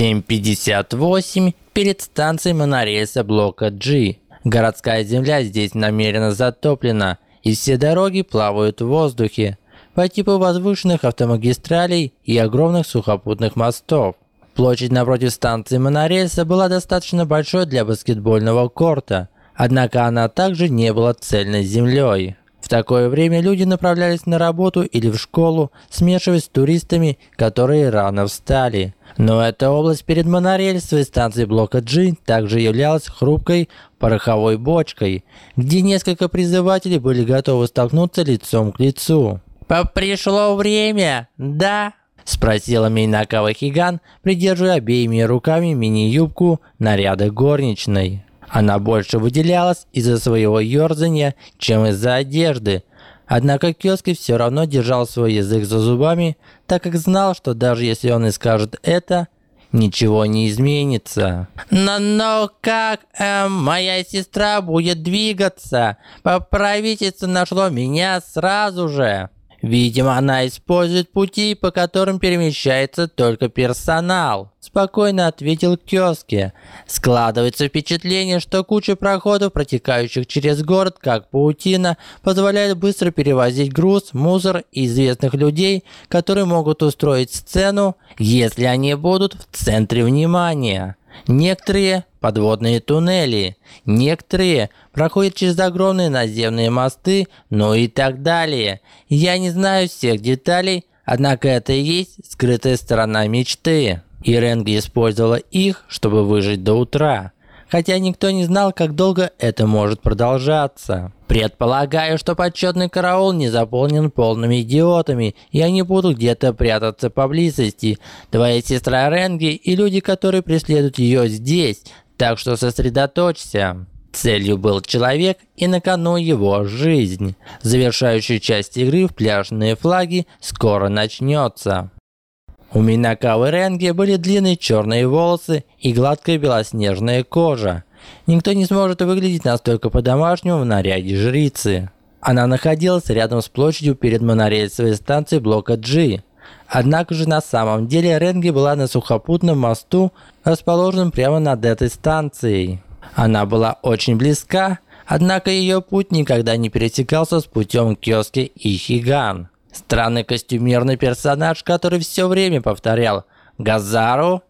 7.58 перед станцией монорельса блока G. Городская земля здесь намеренно затоплена, и все дороги плавают в воздухе по типу возвышенных автомагистралей и огромных сухопутных мостов. Площадь напротив станции монорельса была достаточно большой для баскетбольного корта, однако она также не была цельной землей такое время люди направлялись на работу или в школу, смешиваясь с туристами, которые рано встали. Но эта область перед монорельсовой станцией блока G также являлась хрупкой пороховой бочкой, где несколько призывателей были готовы столкнуться лицом к лицу. «Пришло время, да?» – спросила Мейнакава Хиган, придерживая обеими руками мини-юбку наряда горничной. Она больше выделялась из-за своего ёрзания, чем из-за одежды. Однако Кёски все равно держал свой язык за зубами, так как знал, что даже если он и скажет это, ничего не изменится. Но, но как э, моя сестра будет двигаться? Правительство нашло меня сразу же. Видимо, она использует пути, по которым перемещается только персонал. Спокойно ответил Кёски. Складывается впечатление, что куча проходов, протекающих через город, как паутина, позволяет быстро перевозить груз, мусор и известных людей, которые могут устроить сцену, если они будут в центре внимания. Некоторые подводные туннели, некоторые проходят через огромные наземные мосты, ну и так далее. Я не знаю всех деталей, однако это и есть скрытая сторона мечты. И Ренги использовала их, чтобы выжить до утра хотя никто не знал, как долго это может продолжаться. Предполагаю, что почетный караул не заполнен полными идиотами, и они будут где-то прятаться поблизости. Твоя сестра Ренги и люди, которые преследуют ее здесь, так что сосредоточься. Целью был человек и на кону его жизнь. Завершающая часть игры в пляжные флаги скоро начнется. У Минакавы Ренги были длинные черные волосы и гладкая белоснежная кожа. Никто не сможет выглядеть настолько по-домашнему в наряде жрицы. Она находилась рядом с площадью перед монорельсовой станцией блока G. Однако же на самом деле Ренги была на сухопутном мосту, расположенном прямо над этой станцией. Она была очень близка, однако ее путь никогда не пересекался с путем Кёски и Хиган. Странный костюмерный персонаж, который все время повторял «Газару»,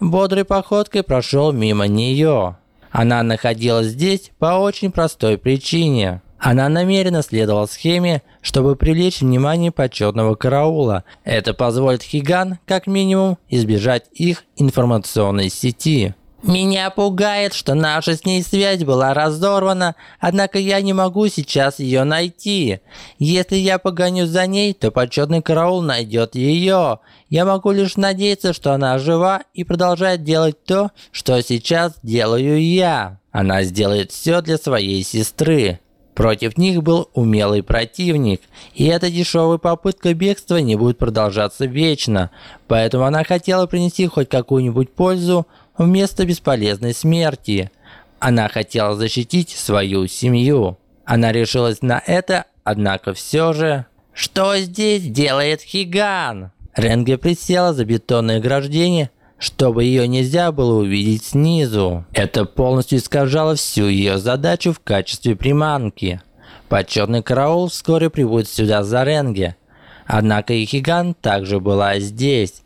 бодрой походкой прошел мимо нее. Она находилась здесь по очень простой причине. Она намеренно следовала схеме, чтобы привлечь внимание почетного караула. Это позволит Хиган, как минимум, избежать их информационной сети. Меня пугает, что наша с ней связь была разорвана, однако я не могу сейчас ее найти. Если я погоню за ней, то почетный караул найдет ее. Я могу лишь надеяться, что она жива и продолжает делать то, что сейчас делаю я. Она сделает все для своей сестры. Против них был умелый противник, и эта дешевая попытка бегства не будет продолжаться вечно, поэтому она хотела принести хоть какую-нибудь пользу, вместо бесполезной смерти. Она хотела защитить свою семью. Она решилась на это, однако все же... Что здесь делает Хиган? Ренге присела за бетонное ограждение, чтобы ее нельзя было увидеть снизу. Это полностью искажало всю ее задачу в качестве приманки. Почетный караул вскоре прибудет сюда за Ренге. Однако и Хиган также была здесь.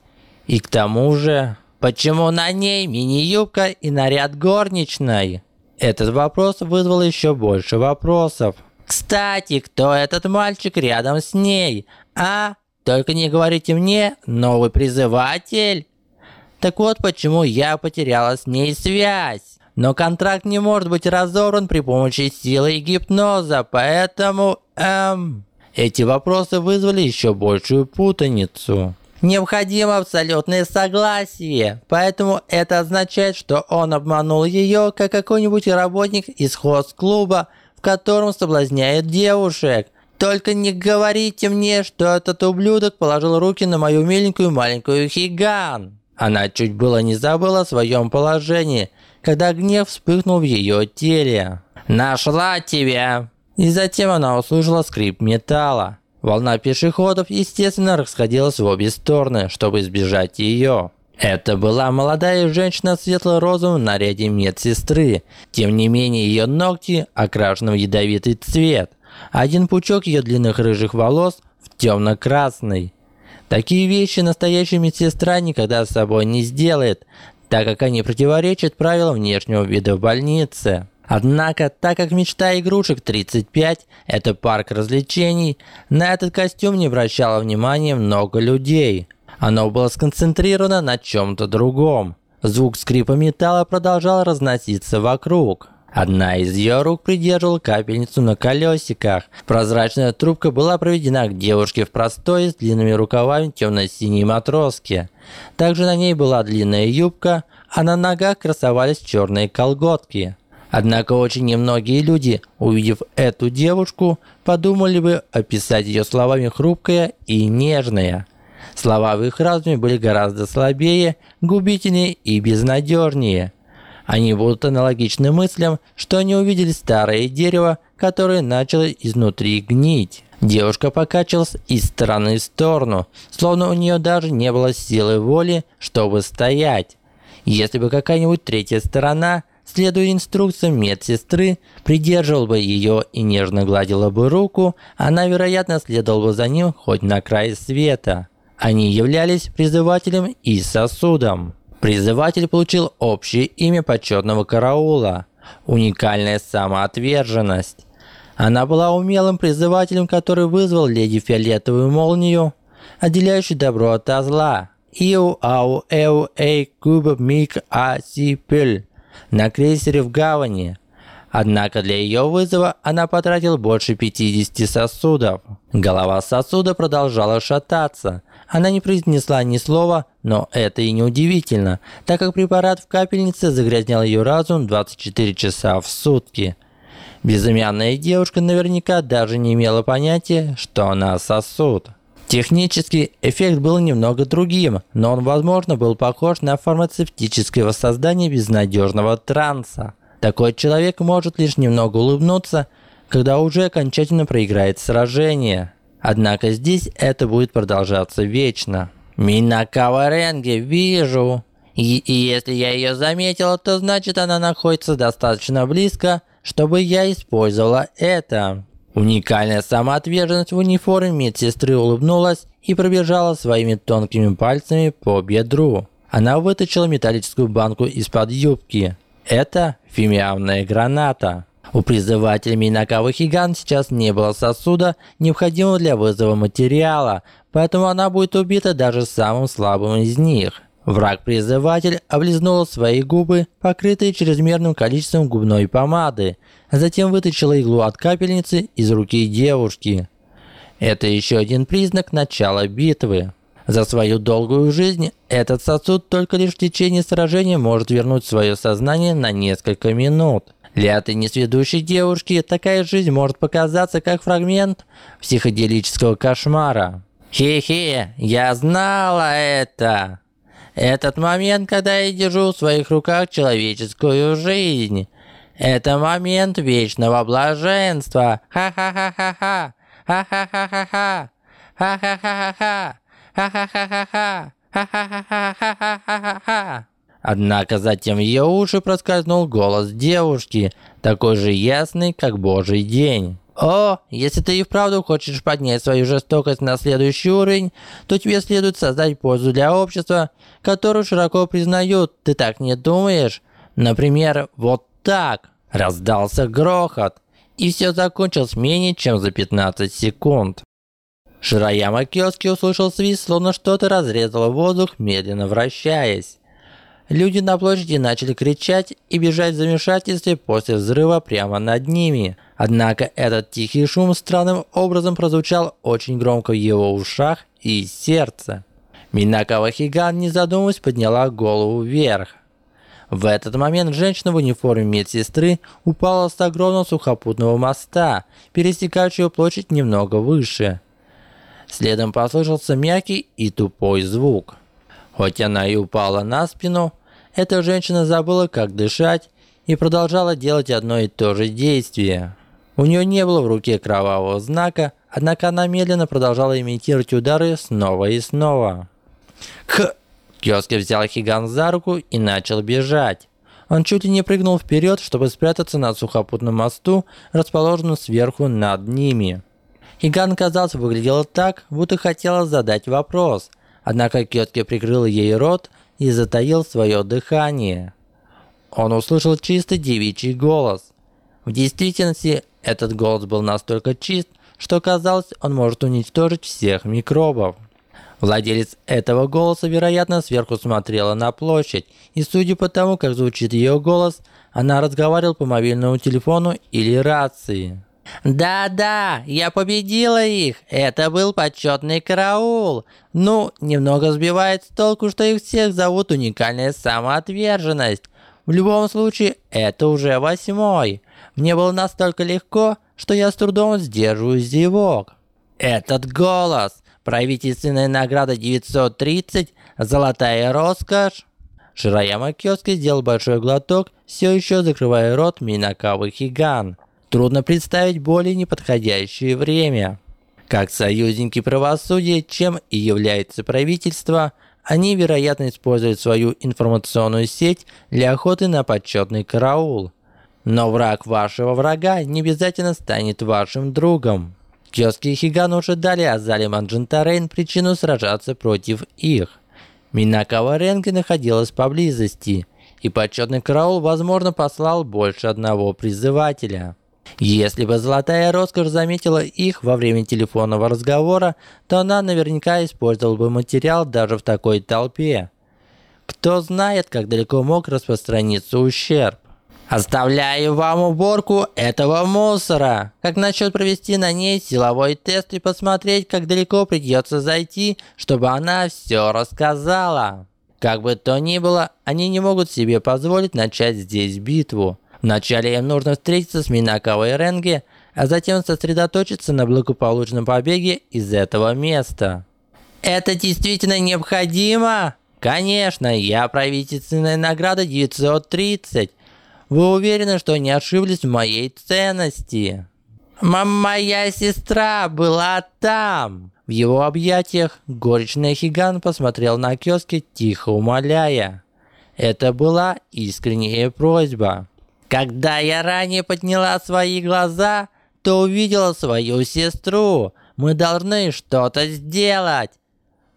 И к тому же... Почему на ней мини-юбка и наряд горничной? Этот вопрос вызвал еще больше вопросов. Кстати, кто этот мальчик рядом с ней? А? Только не говорите мне, новый призыватель? Так вот почему я потеряла с ней связь. Но контракт не может быть разорван при помощи силы гипноза, поэтому... Эм... Эти вопросы вызвали еще большую путаницу. Необходимо абсолютное согласие, поэтому это означает, что он обманул ее, как какой-нибудь работник из хост-клуба, в котором соблазняет девушек. Только не говорите мне, что этот ублюдок положил руки на мою миленькую маленькую Хиган. Она чуть было не забыла о своем положении, когда гнев вспыхнул в ее теле. «Нашла тебя!» И затем она услышала скрип металла. Волна пешеходов, естественно, расходилась в обе стороны, чтобы избежать ее. Это была молодая женщина в светло-розовом наряде медсестры. Тем не менее, ее ногти окрашены в ядовитый цвет. Один пучок ее длинных рыжих волос в темно-красный. Такие вещи настоящая медсестра никогда с собой не сделает, так как они противоречат правилам внешнего вида в больнице. Однако, так как мечта игрушек 35 – это парк развлечений, на этот костюм не обращало внимания много людей. Оно было сконцентрировано на чем-то другом. Звук скрипа металла продолжал разноситься вокруг. Одна из ее рук придерживала капельницу на колесиках. Прозрачная трубка была проведена к девушке в простой с длинными рукавами темно-синей матроски. Также на ней была длинная юбка, а на ногах красовались черные колготки. Однако очень немногие люди, увидев эту девушку, подумали бы описать ее словами хрупкая и нежная. Слова в их разуме были гораздо слабее, губительнее и безнадежнее – они будут аналогичны мыслям, что они увидели старое дерево, которое начало изнутри гнить. Девушка покачивалась из стороны в сторону, словно у нее даже не было силы воли, чтобы стоять. Если бы какая-нибудь третья сторона, следуя инструкциям медсестры, придерживала бы ее и нежно гладила бы руку, она, вероятно, следовала бы за ним хоть на край света. Они являлись призывателем и сосудом. Призыватель получил общее имя почетного караула – уникальная самоотверженность. Она была умелым призывателем, который вызвал леди фиолетовую молнию, отделяющую добро от зла. Иу ау эу эй куб мик а си пель на крейсере в гавани. Однако для ее вызова она потратила больше 50 сосудов. Голова сосуда продолжала шататься. Она не произнесла ни слова, но это и не удивительно, так как препарат в капельнице загрязнял ее разум 24 часа в сутки. Безымянная девушка наверняка даже не имела понятия, что она сосуд. Технически эффект был немного другим, но он, возможно, был похож на фармацевтическое воссоздание безнадежного транса. Такой человек может лишь немного улыбнуться, когда уже окончательно проиграет сражение. Однако здесь это будет продолжаться вечно. Минакава Ренге, вижу. И, и если я ее заметила, то значит она находится достаточно близко, чтобы я использовала это. Уникальная самоотверженность в униформе медсестры улыбнулась и пробежала своими тонкими пальцами по бедру. Она вытащила металлическую банку из-под юбки. Это фимиамная граната. У призывателя Минакавы Хиган сейчас не было сосуда, необходимого для вызова материала, поэтому она будет убита даже самым слабым из них. Враг-призыватель облизнул свои губы, покрытые чрезмерным количеством губной помады, а затем вытащила иглу от капельницы из руки девушки. Это еще один признак начала битвы. За свою долгую жизнь этот сосуд только лишь в течение сражения может вернуть свое сознание на несколько минут. Для этой несведущей девушки такая жизнь может показаться как фрагмент психоделического кошмара. Хе-хе, я знала это. Этот момент, когда я держу в своих руках человеческую жизнь. Это момент вечного блаженства. Ха-ха-ха-ха-ха. Ха-ха-ха-ха-ха. Ха-ха-ха-ха-ха. Ха-ха-ха-ха-ха. Ха-ха-ха-ха-ха. Однако затем в ее уши проскользнул голос девушки, такой же ясный, как божий день. О, если ты и вправду хочешь поднять свою жестокость на следующий уровень, то тебе следует создать пользу для общества, которую широко признают. Ты так не думаешь? Например, вот так. Раздался грохот, и все закончилось менее чем за 15 секунд. Шираяма Киоски услышал свист, словно что-то разрезало воздух, медленно вращаясь. Люди на площади начали кричать и бежать в замешательстве после взрыва прямо над ними. Однако этот тихий шум странным образом прозвучал очень громко в его ушах и сердце. Минакава Хиган, не задумываясь, подняла голову вверх. В этот момент женщина в униформе медсестры упала с огромного сухопутного моста, пересекающего площадь немного выше. Следом послышался мягкий и тупой звук. Хоть она и упала на спину, эта женщина забыла, как дышать, и продолжала делать одно и то же действие. У нее не было в руке кровавого знака, однако она медленно продолжала имитировать удары снова и снова. К, Киоски взял Хиган за руку и начал бежать. Он чуть ли не прыгнул вперед, чтобы спрятаться на сухопутном мосту, расположенном сверху над ними. Хиган, казалось, выглядела так, будто хотела задать вопрос. Однако Кётки прикрыл ей рот и затаил свое дыхание. Он услышал чистый девичий голос. В действительности, этот голос был настолько чист, что казалось, он может уничтожить всех микробов. Владелец этого голоса, вероятно, сверху смотрела на площадь, и судя по тому, как звучит ее голос, она разговаривала по мобильному телефону или рации. «Да-да, я победила их! Это был почетный караул! Ну, немного сбивает с толку, что их всех зовут уникальная самоотверженность. В любом случае, это уже восьмой. Мне было настолько легко, что я с трудом сдерживаю зевок. Этот голос! Правительственная награда 930, золотая роскошь. Шираяма Кёски сделал большой глоток, все еще закрывая рот Минакавы Хиган. Трудно представить более неподходящее время. Как союзники правосудия, чем и является правительство, они, вероятно, используют свою информационную сеть для охоты на почетный караул. Но враг вашего врага не обязательно станет вашим другом. Киоски и Хиган уже дали Азали Манджентарейн причину сражаться против их. Минакава Ренги находилась поблизости, и почетный караул, возможно, послал больше одного призывателя. Если бы Золотая Роскошь заметила их во время телефонного разговора, то она наверняка использовала бы материал даже в такой толпе. Кто знает, как далеко мог распространиться ущерб. Оставляю вам уборку этого мусора. Как насчет провести на ней силовой тест и посмотреть, как далеко придется зайти, чтобы она все рассказала. Как бы то ни было, они не могут себе позволить начать здесь битву. Вначале им нужно встретиться с Минакавой Ренге, а затем сосредоточиться на благополучном побеге из этого места. Это действительно необходимо? Конечно, я правительственная награда 930. Вы уверены, что не ошиблись в моей ценности? Моя сестра была там. В его объятиях горечный Хиган посмотрел на Кёски, тихо умоляя. Это была искренняя просьба. Когда я ранее подняла свои глаза, то увидела свою сестру. Мы должны что-то сделать.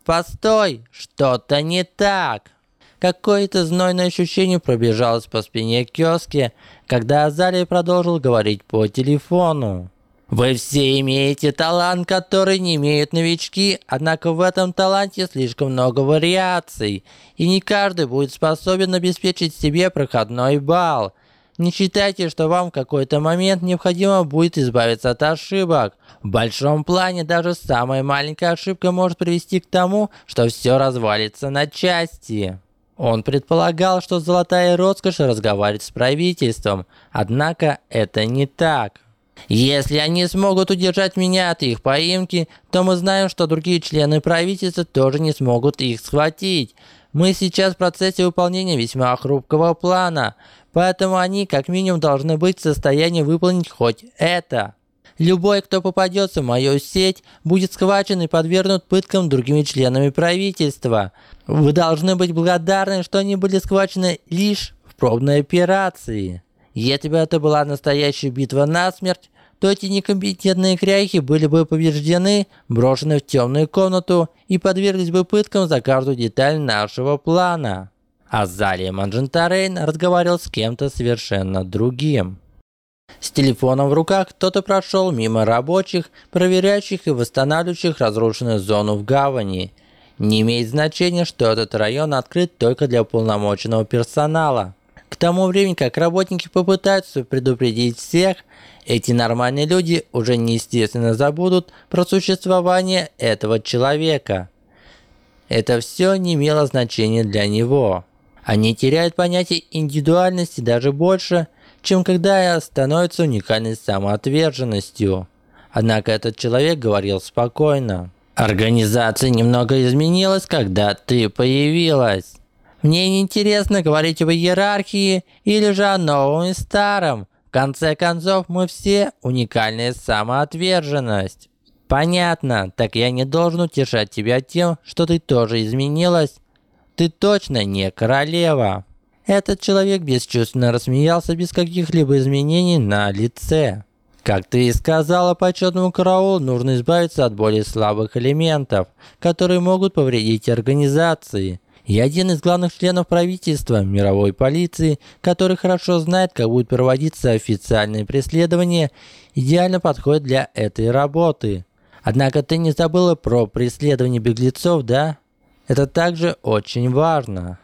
Постой, что-то не так. Какое-то знойное ощущение пробежалось по спине Кёски, когда Азалия продолжил говорить по телефону. Вы все имеете талант, который не имеют новички, однако в этом таланте слишком много вариаций, и не каждый будет способен обеспечить себе проходной балл. Не считайте, что вам в какой-то момент необходимо будет избавиться от ошибок. В большом плане даже самая маленькая ошибка может привести к тому, что все развалится на части. Он предполагал, что Золотая Роскошь разговаривает с правительством, однако это не так. Если они смогут удержать меня от их поимки, то мы знаем, что другие члены правительства тоже не смогут их схватить. Мы сейчас в процессе выполнения весьма хрупкого плана. Поэтому они как минимум должны быть в состоянии выполнить хоть это. Любой, кто попадется в мою сеть, будет схвачен и подвергнут пыткам другими членами правительства. Вы должны быть благодарны, что они были схвачены лишь в пробной операции. Если бы это была настоящая битва насмерть, то эти некомпетентные кряхи были бы побеждены, брошены в темную комнату и подверглись бы пыткам за каждую деталь нашего плана. Азалия Манджентарейн разговаривал с кем-то совершенно другим. С телефоном в руках кто-то прошел мимо рабочих, проверяющих и восстанавливающих разрушенную зону в гавани. Не имеет значения, что этот район открыт только для полномоченного персонала. К тому времени, как работники попытаются предупредить всех, эти нормальные люди уже неестественно забудут про существование этого человека. Это все не имело значения для него. Они теряют понятие индивидуальности даже больше, чем когда становятся уникальной самоотверженностью. Однако этот человек говорил спокойно. Организация немного изменилась, когда ты появилась. Мне не интересно говорить об иерархии или же о новом и старом. В конце концов, мы все уникальная самоотверженность. Понятно, так я не должен утешать тебя тем, что ты тоже изменилась Ты точно не королева. Этот человек бесчувственно рассмеялся без каких-либо изменений на лице. Как ты и сказала, почетному караулу нужно избавиться от более слабых элементов, которые могут повредить организации. И один из главных членов правительства, мировой полиции, который хорошо знает, как будет проводиться официальное преследование, идеально подходит для этой работы. Однако ты не забыла про преследование беглецов, да? Это также очень важно.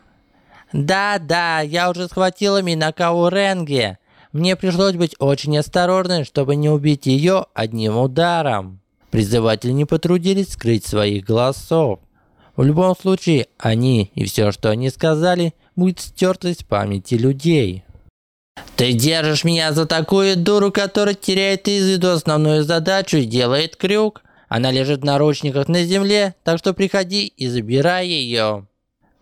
Да-да, я уже схватила Минакаву Ренге. Мне пришлось быть очень осторожной, чтобы не убить ее одним ударом. Призыватели не потрудились скрыть своих голосов. В любом случае, они и все, что они сказали, будет стерто из памяти людей. Ты держишь меня за такую дуру, которая теряет из виду основную задачу и делает крюк. Она лежит в наручниках на земле, так что приходи и забирай ее.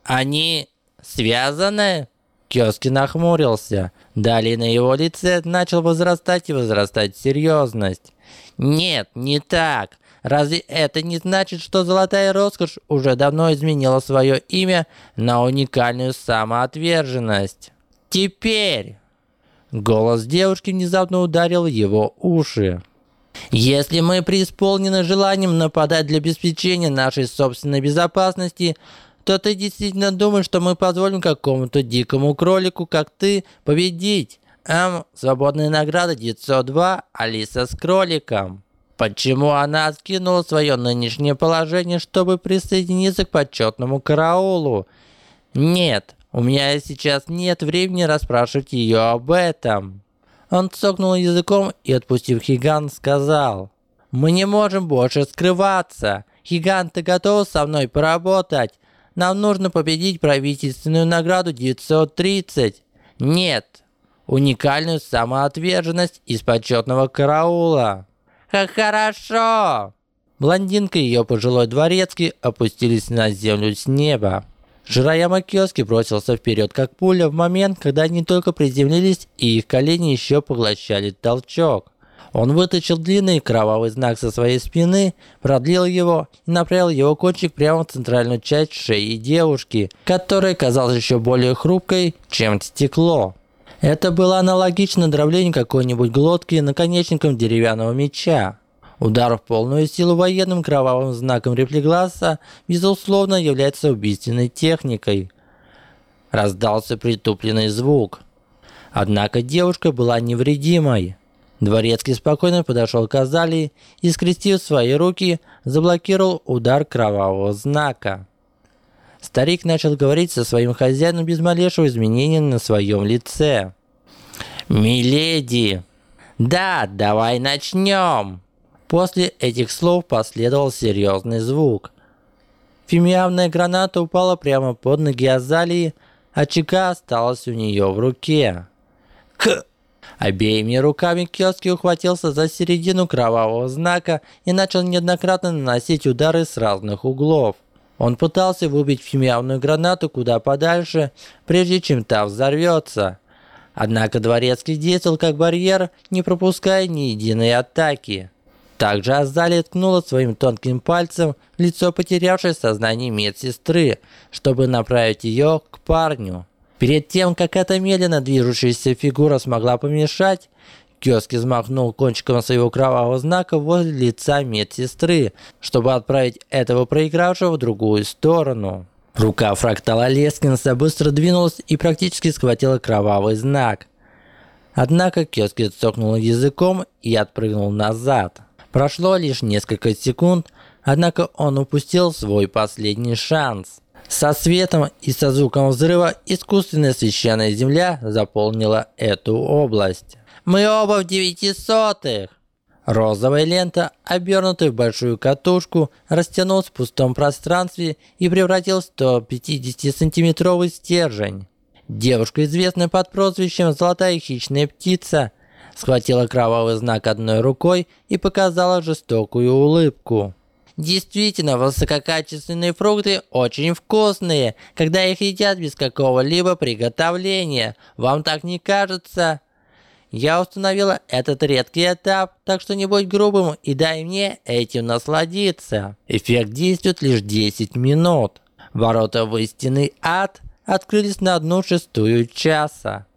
Они связаны? Кёски нахмурился. Далее на его лице начал возрастать и возрастать серьезность. Нет, не так. Разве это не значит, что Золотая Роскошь уже давно изменила свое имя на уникальную самоотверженность? Теперь... Голос девушки внезапно ударил его уши. Если мы преисполнены желанием нападать для обеспечения нашей собственной безопасности, то ты действительно думаешь, что мы позволим какому-то дикому кролику, как ты, победить? Эм, свободная награда 902, Алиса с кроликом. Почему она откинула свое нынешнее положение, чтобы присоединиться к почетному караулу? Нет, у меня сейчас нет времени расспрашивать ее об этом. Он цокнул языком и, отпустив Хиган, сказал. «Мы не можем больше скрываться. Хиган, ты готов со мной поработать? Нам нужно победить правительственную награду 930. Нет, уникальную самоотверженность из почетного караула». «Как хорошо!» Блондинка и ее пожилой дворецкий опустились на землю с неба. Жираяма Киоски бросился вперед как пуля в момент, когда они только приземлились и их колени еще поглощали толчок. Он вытащил длинный кровавый знак со своей спины, продлил его и направил его кончик прямо в центральную часть шеи девушки, которая казалась еще более хрупкой, чем стекло. Это было аналогично дроблению какой-нибудь глотки наконечником деревянного меча. Удар в полную силу военным кровавым знаком реплигласа, безусловно, является убийственной техникой. Раздался притупленный звук. Однако девушка была невредимой. Дворецкий спокойно подошел к Азалии и, скрестив свои руки, заблокировал удар кровавого знака. Старик начал говорить со своим хозяином без малейшего изменения на своем лице. «Миледи!» «Да, давай начнем!» После этих слов последовал серьезный звук. Фимиамная граната упала прямо под ноги Азалии, а чека осталась у нее в руке. К! Обеими руками Кёски ухватился за середину кровавого знака и начал неоднократно наносить удары с разных углов. Он пытался выбить фимиамную гранату куда подальше, прежде чем та взорвется. Однако Дворецкий действовал как барьер, не пропуская ни единой атаки. Также Азалия ткнула своим тонким пальцем лицо потерявшей сознание медсестры, чтобы направить ее к парню. Перед тем, как эта медленно движущаяся фигура смогла помешать, Кёски взмахнул кончиком своего кровавого знака возле лица медсестры, чтобы отправить этого проигравшего в другую сторону. Рука фрактала Лескинса быстро двинулась и практически схватила кровавый знак. Однако Кёски цокнул языком и отпрыгнул назад. Прошло лишь несколько секунд, однако он упустил свой последний шанс. Со светом и со звуком взрыва искусственная священная земля заполнила эту область. Мы оба в девятисотых! Розовая лента, обернутая в большую катушку, растянулась в пустом пространстве и превратилась в 150-сантиметровый стержень. Девушка, известная под прозвищем «Золотая хищная птица», схватила кровавый знак одной рукой и показала жестокую улыбку. Действительно, высококачественные фрукты очень вкусные, когда их едят без какого-либо приготовления. Вам так не кажется? Я установила этот редкий этап, так что не будь грубым и дай мне этим насладиться. Эффект действует лишь 10 минут. Ворота в истинный ад открылись на одну шестую часа.